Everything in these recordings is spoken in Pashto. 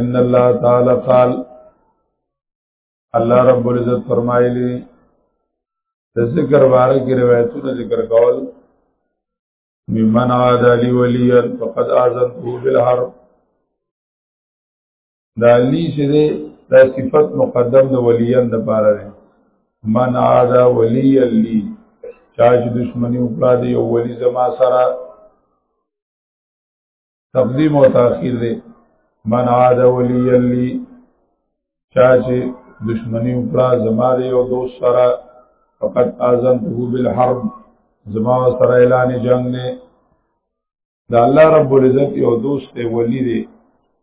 ان الله تعالی قال الله رب العزت فرمایلی د ذکر باره کې روایتونه ذکر کول ممن عاد علی ولیا فقد اذنته بالحرب دا علی چې ده دا صفت مقدم د ولیان د پاره ده من عاد ولی علی چا چې دشمنی وکړه دی یو ولی زما سره تقدیم او تاخير دی من عاد ولی لی چا چې دشمنی وکړه زما دی او دوست سره فقط اذنته بالحرب زما سره اعلان جنگ نه دا الله رب العزت یو دوست دی ولی دی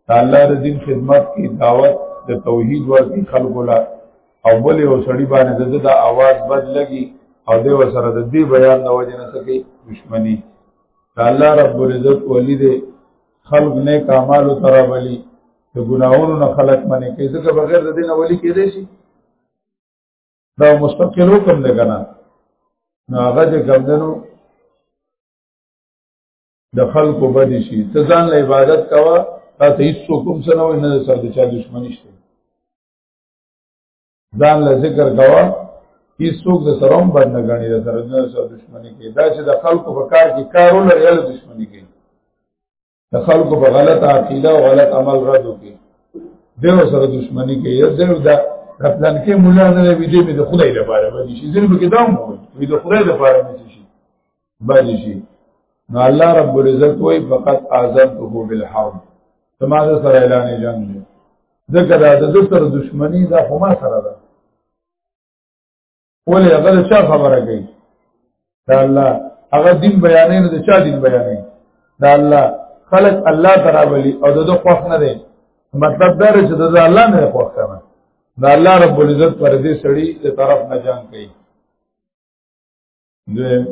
دا الله د دین خدمت کی دعوت د توحید ورکی خلق لا او بل یو سړی باندې د دا आवाज بد لګي او د وسره د دې بیان د وجه نه سکی دشمنی الله رب العزت ولی دې خلق نیک اعمال سره ولی ته ګناہوں نه خلق منی کې ځکه بغیر د دین ولی کې دې شي دا مستقل حکم دی کنه نو هغه چې کمدنو د خلکو بدی شي ته ځان له عبادت کوا تا ته هیڅ کوم څه نه وي نه سر د چا دښمنی شته ځان له ذکر کوا هیڅ څوک د سروم بد نه غني د سره نه سره دښمنی کوي دا چې د خلکو په کار کې کارو لري له دښمنی کوي د خلکو په غلط عقیده او غلط عمل رد وکي دیو سره دښمنی کوي یو ځل دا خپلان کې مولا نه وي دې د خدای لپاره باندې شي ځل به کې دا مو وي د خدای لپاره باندې شي باندې شي نو الله رب العزت وای فقط اعذرته بالحرب تما ده سره اعلان جنگ دی ځکه دا د سره دشمنی دا خو ما سره ده ولې هغه چا خبره کوي دا الله هغه دین بیانې نه د چا دین بیانې دا الله خلق الله تعالی ولی او دغه خوښ نه دی مطلب دا چې د الله نه خوښ کنه دا الله رب العزت پر دې سړی د طرف نه جنگ کوي دویم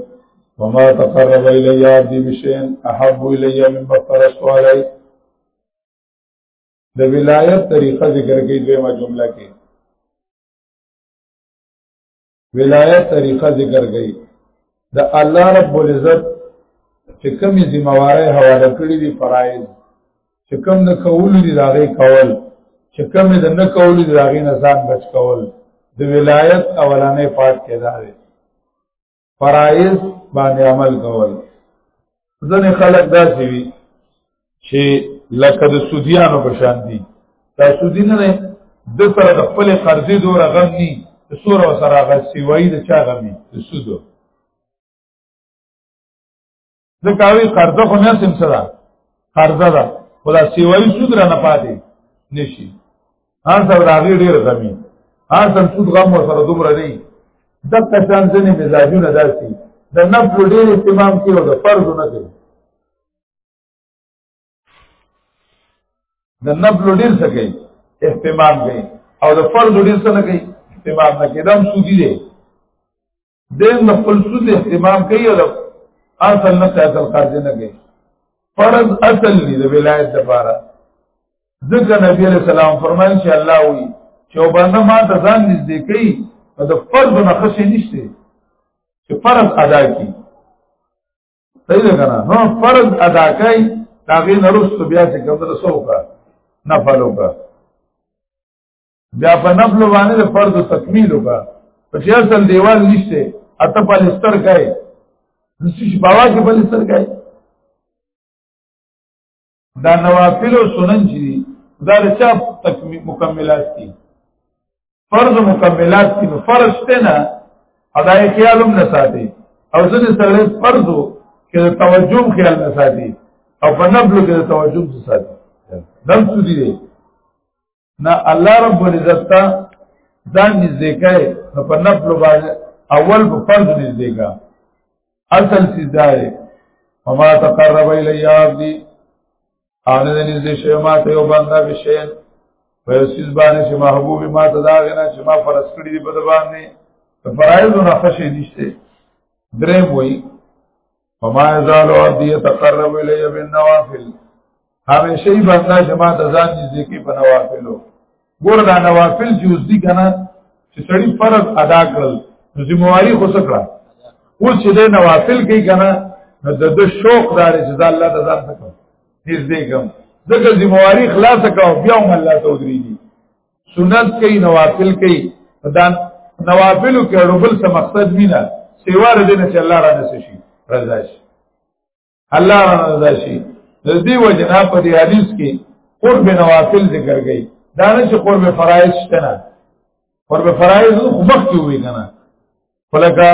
وما تقرب الی عبدی بشین احب الی من بفرست علی د ولایت طریقه ذکر کوي دویمه جمله کې ولایت طریقه ذکر کوي د الله رب العزت چې کومې ذمہ وارۍ حواله کړې دي فرایض چې کوم د کول دي دا غي کول چې کوم د نه کول دي دا غي نه ځان بچ کول د ولایت اولانې پات کې دا دی فرایض باندې عمل کول ځنې خلک داسې وي چې لکه د سودیانو په شان دي دا سودی نه نه د سره د خپل قرضې دور غم ني د سور او سره غسی وای د چا غمي د سودو ځکه وی قرضه خو نه سم سره قرضه ده خدا سیوای سود را نه پاتې نشي هر څو راغی ډیر غمی هر څو سود غم ور سره دومره نه د کسان ځنې مزاجونه داسي د نفل ډیر اهتمام کوي او د فرض نه کوي د نفل ډیر څه کوي اهتمام کوي او د فرض ډیر څه نه کوي اهتمام نه کوي دم سودی دی دین نه خپل سود اهتمام کوي او اصل نه اصل قرض نه کوي فرض اصل دی د ولایت لپاره ځکه نبی علیہ السلام فرمایي چې الله وی چې وبنه ما ته ځان نږدې کوي او د فرض نه خشې نشته چې فرض ادا کړي صحیح ده کنه نو فرض ادا کوي دا غي نرسته بیا چې کوم رسو کا نفلو کا بیا په نفل باندې د فرض تکمیل وکا په چې اصل دیوال نشته اته په لستر کای نسی باوا کې په لستر کای دا نوافل او سنن چې دي دا رچا تکمیل مکملات دي فرض مکملات دي فرض ته نه اداي خیالم نه ساتي او ځنې سره فرض کې توجه خیال نه ساتي او په نبل کې توجه ساتي نفس دي نه الله رب العزت ته ځان نږدې کړي په نفل باندې اول په فرض نږدې کا اصل سیدای وما تقرب الی عبدی او نه نږدې شي ما ته یو بنده بشین په سیس باندې چې محبوب ما ته دا غنا چې ما فرض کړی دی په باندې فرایض نه خشه نشته درې وای فما يزال عبدي يتقرب الي بالنوافل همیشه بندا جما ته ځان نږدې کې په نوافلو ګور دا نوافل چې اوس دي کنه چې سړی فرض ادا کړل نو ذمہواری خو سکړه اوس چې د نوافل کوي کنه نو د شوق دار چې ځان الله ته ځان تکړه نږدې کوم دغه ذمہواری خلاص کاو بیا هم الله ته ودرېږي سنت کوي نوافل کوي دا نوافلو کې ربل څه مقصد وینا سیوا رده نه چې الله را نسی شي رضا شي الله را رضا شي د دې وجنا په دې حدیث کې قرب نوافل ذکر کړي دا نه چې قرب فرایض شته نه قرب فرایض خو مخ کې وي کنه ولکه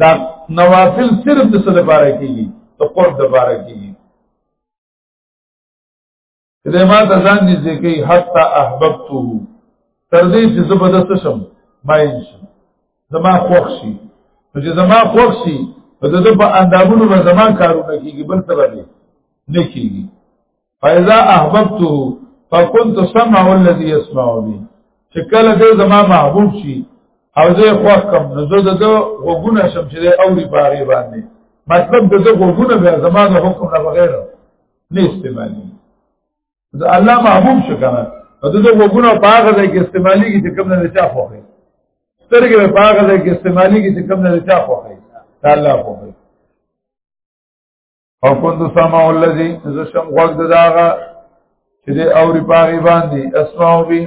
دا نوافل صرف د څه لپاره کیږي د قرب لپاره کیږي کله ما ته ځان نږدې کوي حتا احببته تر دې چې زبردست شم ماین شم زما خوښ شي چې زما خوښ شي په دې په اندامونو به زما کارونه کیږي بل څه به نه کیږي فاذا احببته فكنت سمع الذي يسمع به چې کله دې زما محبوب شي او زه خوښ کوم نو زه دغه وګونه شم چې اوري باغې باندې مطلب دغه وګونه به زما د حکم نه بغیر نه استعمالي دا الله محبوب شو کنه نو د دوه غوګونو په هغه ځای کې استعمالي کې چې کوم نه چا خوخه سترګې په هغه ځای کې استعمالي کې چې کوم نه چا خوخه تعالی خوخه او کندو سما الذي زشم غوږ دغه چې د اوري پاغي باندې اسمعو بي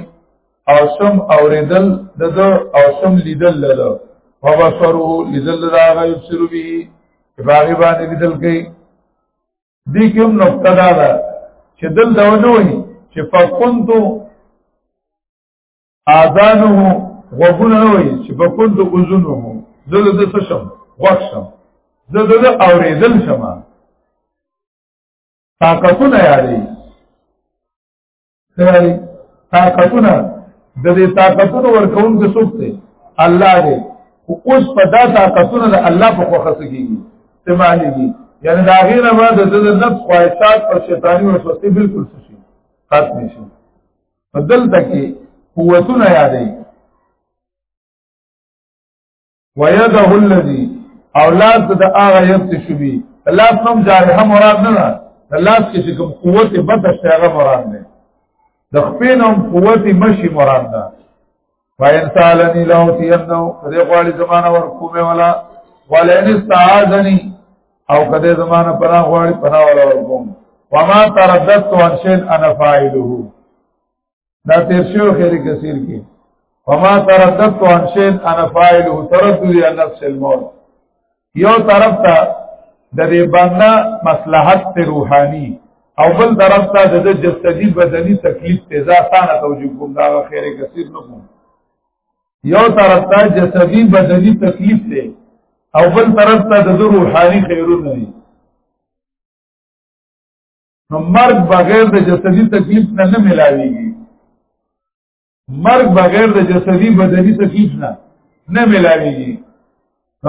او سم اوریدل دغه او سم لیدل دغه او بصره لیدل دغه یبصر بي پاغي باندې لیدل کوي دې کوم نقطه دا ده چې دل دا ونوي چې فكنت اذانه غوونه نوي چې فكنت اذنه دل د څه شم وښم د د اورېدل شمه طاقتونه یادې دی طاقتونه د دې طاقتونو ورکون کې څوک دی الله دی اوس په دا طاقتونو د الله په خوخه سګيږي استعمالېږي یعنی دا غیره ما د د نفس خواهشات او شیطانی وسوسه بالکل شي ختم شي بدل تکي قوتونه یادې ويده الذي اولاد د هغه یت شوی الله سم جارحه مراد نه ده الله کې کوم قوت بدش هغه مراد نه د خپینم قوت مشي مراد ده فاین سالنی لو تینو دې غواړي زمانہ ور کومه ولا ولئن استعاذنی او کده زمانہ پنا غواړي پنا ولا ور کوم وما ترددت عن شيء انا فاعله دا تیر شو خیر کثیر کې فما ترددت عن شيء انا فاعله تردد عن نفس الموت یو طرف ته د دې باندې مصلحت ته روحاني او بل طرف ته د جسدي بدني تکلیف ته ځاسانه توجیه کوم دا خیر کثیر نه کوم یو طرف ته جسدي بدني تکلیف ته او بل طرف ته د روحاني خیرونه دي نو مرګ بغیر د جسدي تکلیف نه نه ملاويږي مرګ بغیر د جسدي بدني تکلیف نه نه ملاويږي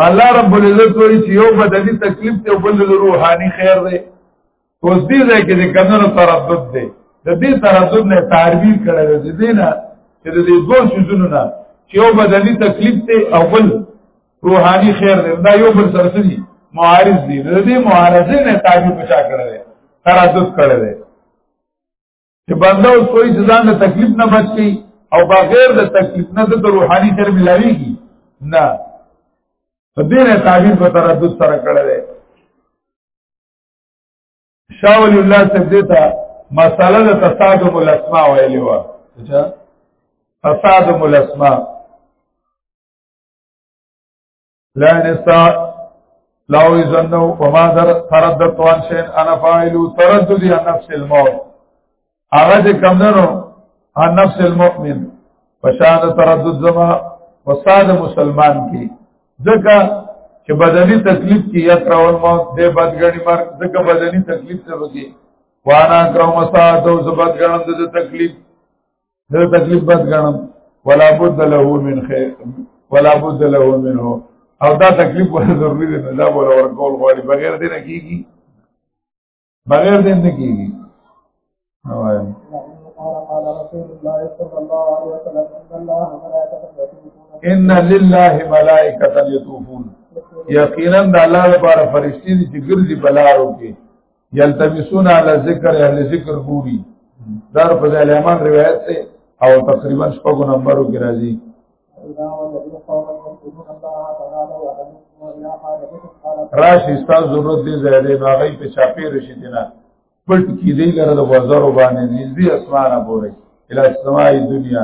الله رب العزت وایي چې یو بدني تکلیف ته بل روحاني خیر دی اوس دې ځای کې د کمنو تردد دی د دې تردد نه تعبیر کړل دي نه چې د دې دوه شوزونو نه چې یو بدني تکلیف ته اول روحاني خیر دی دا یو بل سره سړي معارض دي د دې معارضه نه تعجب چا کړل تردد کړل چې بنده اوس کوئی ځان له تکلیف نه بچ کی او بغیر د تکلیف نه د روحاني خیر ملاويږي نه په دې نه تعبیر په تردد سره کړل دی شاه ولی الله صاحب دې ته مساله د تصادم الاسماء ویلې و اچھا تصادم الاسماء لا نستا لاو زنو وما در تردد وان شین انا فاعلو ترددی عن نفس الموت هغه چې کم ننو عن نفس المؤمن پشان تردد زما وساد مسلمان کی ځکه چې بدني تکلیف کې یا ترول موت دې بدګړی مرګ ځکه بدني تکلیف ته وږي وانا کرو مساعد او زبد ګڼم د تکلیف دا تکلیف بد غنم ولا بد له من خیر ولا بد له منه او دا تکلیف ولا ضروری دی دا ولا ورکول غواړي بغیر دې نه کیږي بغیر دې نه کیږي وایم قال رسول الله صلى الله عليه وسلم ان الله ملائكته ان لله ملائكه يطوفون یقینا د الله لپاره فرشتي دي چې ګرځي بلارو کې یلتمسون علی ذکر اهل ذکر ګوري دا په ځای امان روایت ته او تقریبا شپږو نمبرو کې راځي راشي ستاسو ضرورت دی زیاده باغی په چاپی رشي دینا پټ کی دی لره د وزرو باندې نږدې اسمانه پورې اله سمای دنیا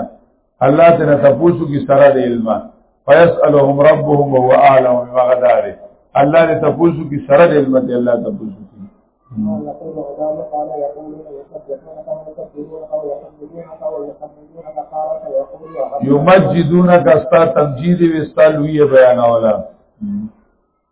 الله تعالی تاسو کی سره د علم فیسالهم ربهم وهو اعلم بما غدار الله دې تاسو کی سره د علم دی الله تاسو کی یمجدونک استا تمجید وستا لوی بیان اولا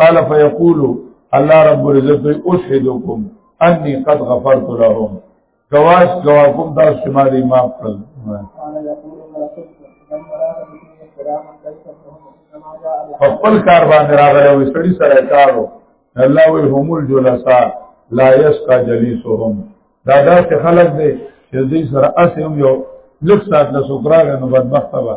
قال فيقول الله رب العزت اشهدكم اني قد غفرت لهم گواش گواکم دا شمالی معاف کړل خپل کار باندې راغلی وي سړي سره کارو الله وی هم الجلساء لا يسقى جليسهم دا داسې خلک دي چې دوی سره اسې هم یو لږ ساعت له سوکراغه نو بدبخته به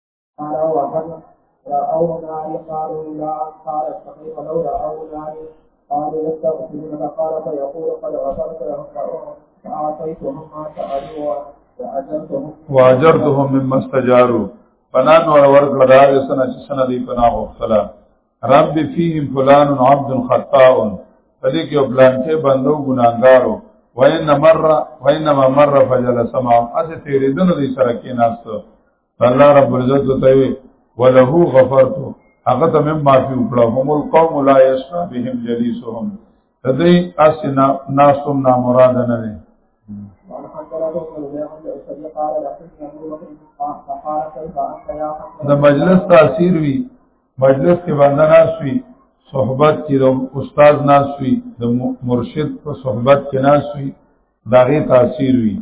قال او احد راو ناری قالو لا قال فقیق لو راو ناری قال يستغفرون قال فيقول قد غفرت لهم فأعطيتهم ما سألوا واجرتهم مما استجاروا پنا نور ورکړه دا د سنه چې سنه دی پنا غوښتله رب فیهم فلان عبد خطاء پدې کې پلان کې بندو ګناګارو وینما مر وینما مر فجلس ما اسه تیرې دنو دې سره کې ناستو الله رب العزت ته وی وله غفرت هغه ته مم معافي وکړه هم القوم لا يشفى بهم جليسهم تدې اسنا ناسم نا مراد نه نه د مجلس تاثیر وی مجلس کې باندې ناس وی صحبت کې د استاد ناس وی د مرشد په صحبت کې ناس وی داغه تاثیر وی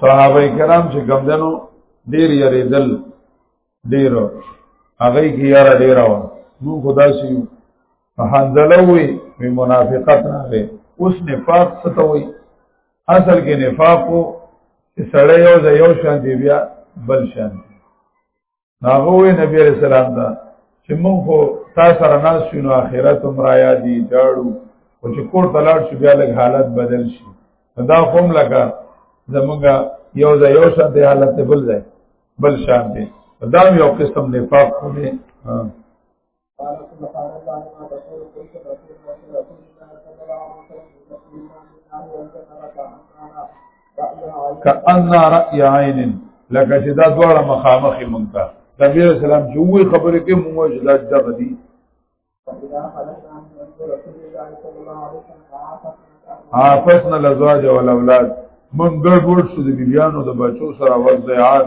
صحابه کرام چې ګمدنو ډیر یریدل ډیر هغه کې یار ډیر و نو خدا سي فحنزله وي می منافقت نه وي اوس نفاق څه ته وي اصل کې نفاق وو چې سړی یو ځای یو شان دی بیا بل شان دی هغه وی نبی علیہ السلام دا چې موږ خو تا سره ناس شو نو آخرت هم را یادې جاړو او چې کور ته لاړ شو بیا لږ حالت بدل شي دا هم لکه زمونږ یو ځای یو شان دی حالت بل ځای بل شان دی دا یو قسم نفاق خو دی قال سبحان الله ما تقول كيف رسول الله رسول الله صلى الله عليه وسلم يقول ما من أهل الجنة كأننا كأننا رأي عين لکه چې دا دواړه مخامخې مونږ ته نبی رسول الله چې وې خبرې کې مونږ چې دا دغه دي عافسنا الازواج والاولاد من ګډ وډ شو د بیبيانو د بچو سره وځي عاد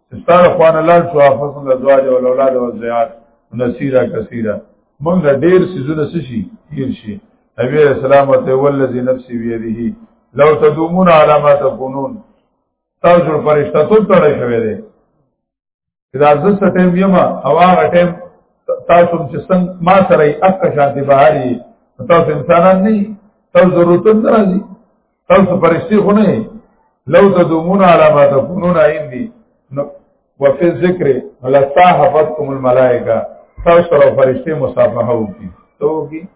استار خوان الله شو حفظن الازواج والاولاد والزیات نصیرا کثیرا موږ له ډیر سيزونه شي هیر شي نبی اسلام ته ولذي نفسي بيده لو تدومون على ما تكونون تاسو پرشتہ ټول تړې شوې دي دا زسته ټیم یما او هغه ټیم تاسو چې څنګه ما سره یې اکه شانتي بهاري تاسو انسانان نه تاسو ضرورت نه راځي تاسو فرشتي خو نه لو تدومون علی ما تكونون عندي وفي الذکر لسا حفتكم الملائکه تاسو سره فرشتي مصافحه وکي تو کی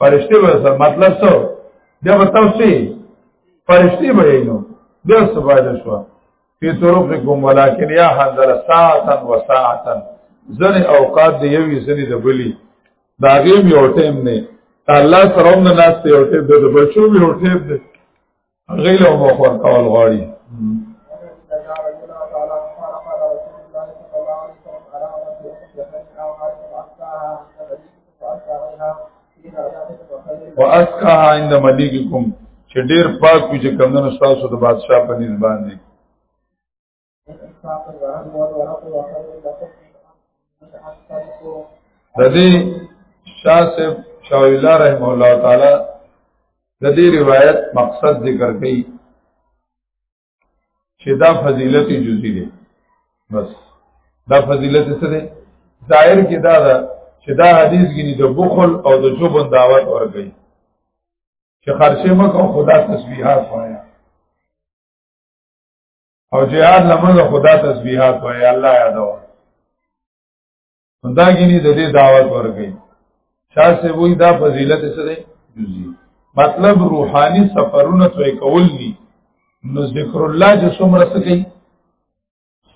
فرشتي به مطلب څه دا به تاسو فرشتي به نو دا څه فائدہ شو فی طرقکم ولکن یا حذر ساعتا و ساعتا زن اوقات دی یوی زنی د بلی دا غیم یو ټیم نه الله سره هم ناس ته یو ټیم د بچو یو ټیم دی غیله مو خور کول غواړي واسقها عند مليككم چې ډیر پاک وي چې کمنو تاسو د بادشاہ په نسبت باندې د دې شاه صاحب شاه الله رحم الله تعالی د دې روایت مقصد ذکر کړي چې دا فضیلت جزئی دی بس دا فضیلت څه دی ظاهر کې دا ده چې دا حدیث کې د بخل او د جبن دعوت ورګي چې خرچه مکه خدا تسبیحات وایا او جهاد لمن خدا تسبیحات وای الله یادو دا غني د دې دعوت ورګي شاه سه وی دا فضیلت څه دی جزئی مطلب روحانی سفرونه توې کول دي نو ذکر الله چې څومره څه کوي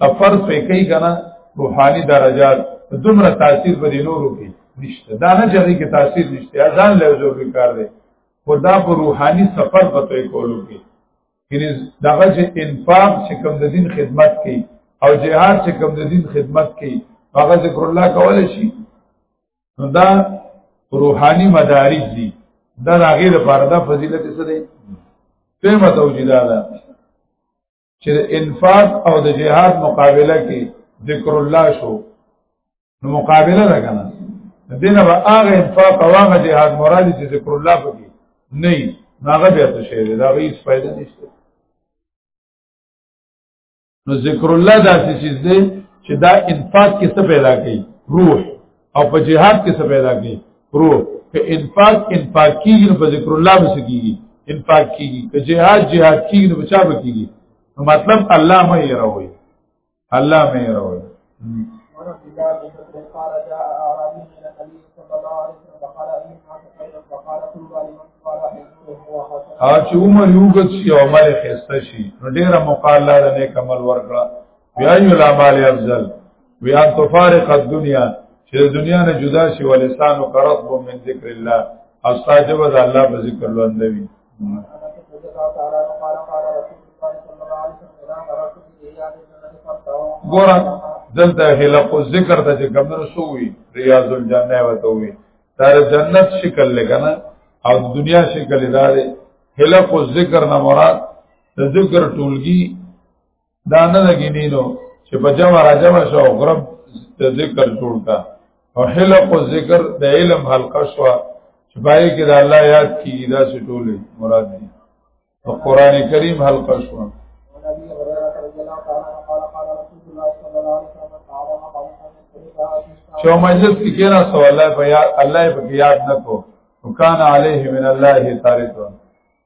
سفر توې کوي کنه روحانی درجات دومره تاثیر په دې نورو کې نشته دا نه چې کې تاثیر نشته ځان له ضروري کار دی خدا په روحانی سفر به توې کولو کې یعنی دغه چې انفاق چې کوم د دین خدمت کوي او جهاد چې کوم د دین خدمت کوي هغه ذکر الله کول شي نو دا روحاني مدارج دي دا هغه لپاره دا فضیلت څه دی فهمه توجیدا ده چې انفاق او د جهاد مقابله کې ذکر الله شو نو مقابله ده کنه دینه به هغه انفاق او هغه جهاد مراد چې ذکر الله پکې نه هغه بیا څه شی دی دا هیڅ فائدہ نشته نو ذکر الله داسې چیز دی چې دا انفاق کې څه پیدا کوي روح او په جهاد کې څه پیدا کوي روح که انفاق انفاق کیږي نو په ذکر الله به کیږي انفاق کیږي که جهاد جهاد کیږي نو بچا به کیږي نو مطلب الله مې راوي الله مې راوړ او چې عمر یو غت شي او مال خسته شي نو ډیره مقاله ده نه کمل ورکړه بیا یو لا مال افضل بیا تو فارق الدنیا چې د دنیا نه جدا شي ولسان او قرض من ذکر الله او ساجب د الله په ذکر لوندوي ګورم دلته خلق ذکر ته چې کوم رسوي ریاض الجنه وته وي دا جنت شکل لګنه او دنیا شکل ادارې خلق ذکر نه مراد د ذکر ټولګي دا نه لګی نه نو چې په جمع را جمع شو او غرب ذکر جوړ کا او حلق او ذکر د علم حلقه شو چې پای کې د الله یاد کیږي دا څه ټول مراد دي او قران کریم حلقه شو چې مجلس کې کېنا سو الله په یاد الله په یاد نکو وکانا علیه من الله تعالی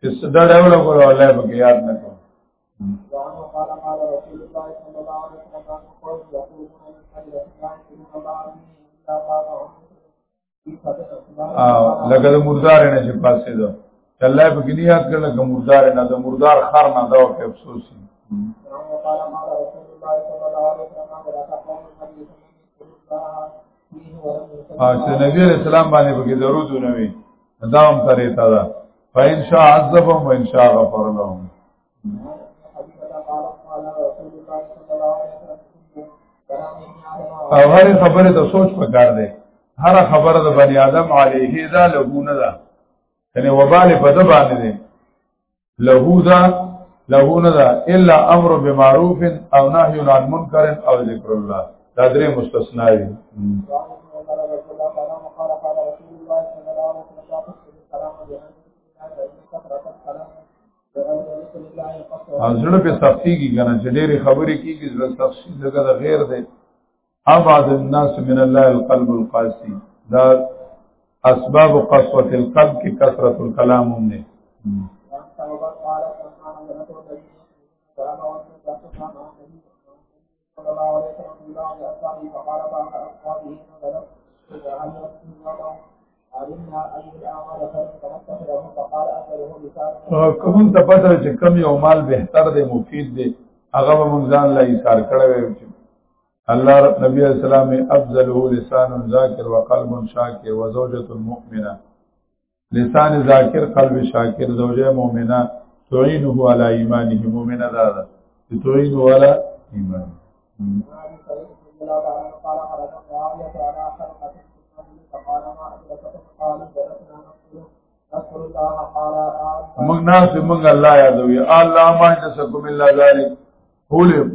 چې صدا ډول وګورو الله به یاد نه کوم او لکه د مردار نه چې پاسې ده الله په کې یاد کړل کوم مردار نه د مردار خر نه دا په افسوس دي او چې نبی رسول الله باندې په کې درود نه وي دا هم طریقه ده فإن شاء عذبهم وإن شاء غفر لهم او هر خبره د سوچ په کار ده هر خبره د بنی آدم علیه دا لګونه ده یعنی وبال په د باندې ده له دا له نه دا الا امر بمعروف او نهي عن منکر او ذکر الله دا درې مستثنا دي ځړه په سختي کې کنه چې ډېری خبرې کیږي زړه سختي دغه غیر دی ابعد الناس من الله القلب القاسي دا اسباب قسوه القلب کې کثرت الكلام هم نه صلى الله عليه وسلم في بعض أصحابه فقال بعض أصحابه نزلت فجعل رسول الله علمنا أي الأعمال خير فنتخذ له فقال أثره بسار کوم ته پته چې کم یو مال بهتر دی مفید دی هغه به مونږ ځان لا یې کار کړی وي الله رب نبی علیہ السلام افضله لسان ذاکر وقلب شاکر وزوجة مؤمنه لسان ذاکر قلب شاکر زوجه مؤمنه تعینه علی ایمانه مؤمنه دا ده تعینه علی ایمان موږ ناس موږ الله یادوي الله ما جسکم الا ذلک هولم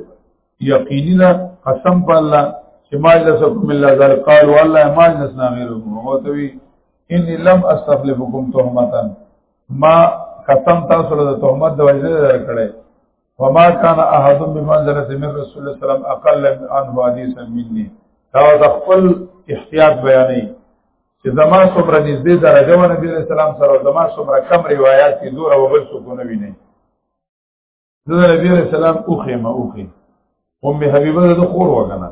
یقینا قسم په الله چې ما جلسکم الا ذلک قال والله ما جلسنا غیرکم هو توی انی لم استخلفکم تهمتا ما قسم تاسو له تهمت د وجه درکړې وما كان احد بمنزله من رسول الله صلی الله علیه وسلم اقل عن حدیثا مني دا د خپل احتیاط بیانې چې زما څومره نږدې درجه و نبی رسول الله سره زما څومره کم روایت دي دوره وبل څه کو نه ویني د نبی علیہ السلام اوخه ما اوخه ام حبیبه د خور وکنه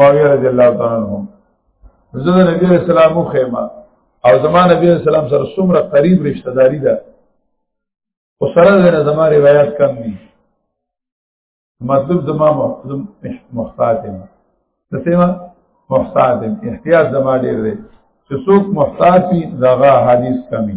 معاویه رضی الله تعالی عنہ زه د نبی علیہ السلام اوخه ما او زمان نبی علیہ السلام سره څومره قریب رشتہ داری ده او سره د زما روایت کم دي مطلب زما محتاط یم د سیما محتاط یم احتیاط زما ډیر دی چې څوک محتاط وي دغه حدیث کمی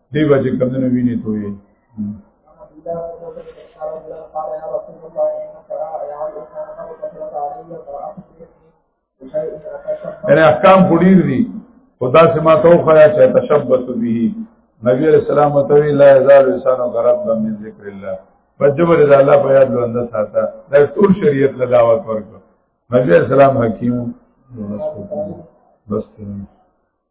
دی به چې کمونه ویني ته وي یعنی احکام پډیر دي خدا سے ما تو خیا چا تشبث به نبی علیہ السلام ته وی لا یزال انسان غرب من ذکر الله فجبر اذا الله په یاد لوند ساته دا ټول شریعت له دعوت ورکړه نبی علیہ السلام حکیم بس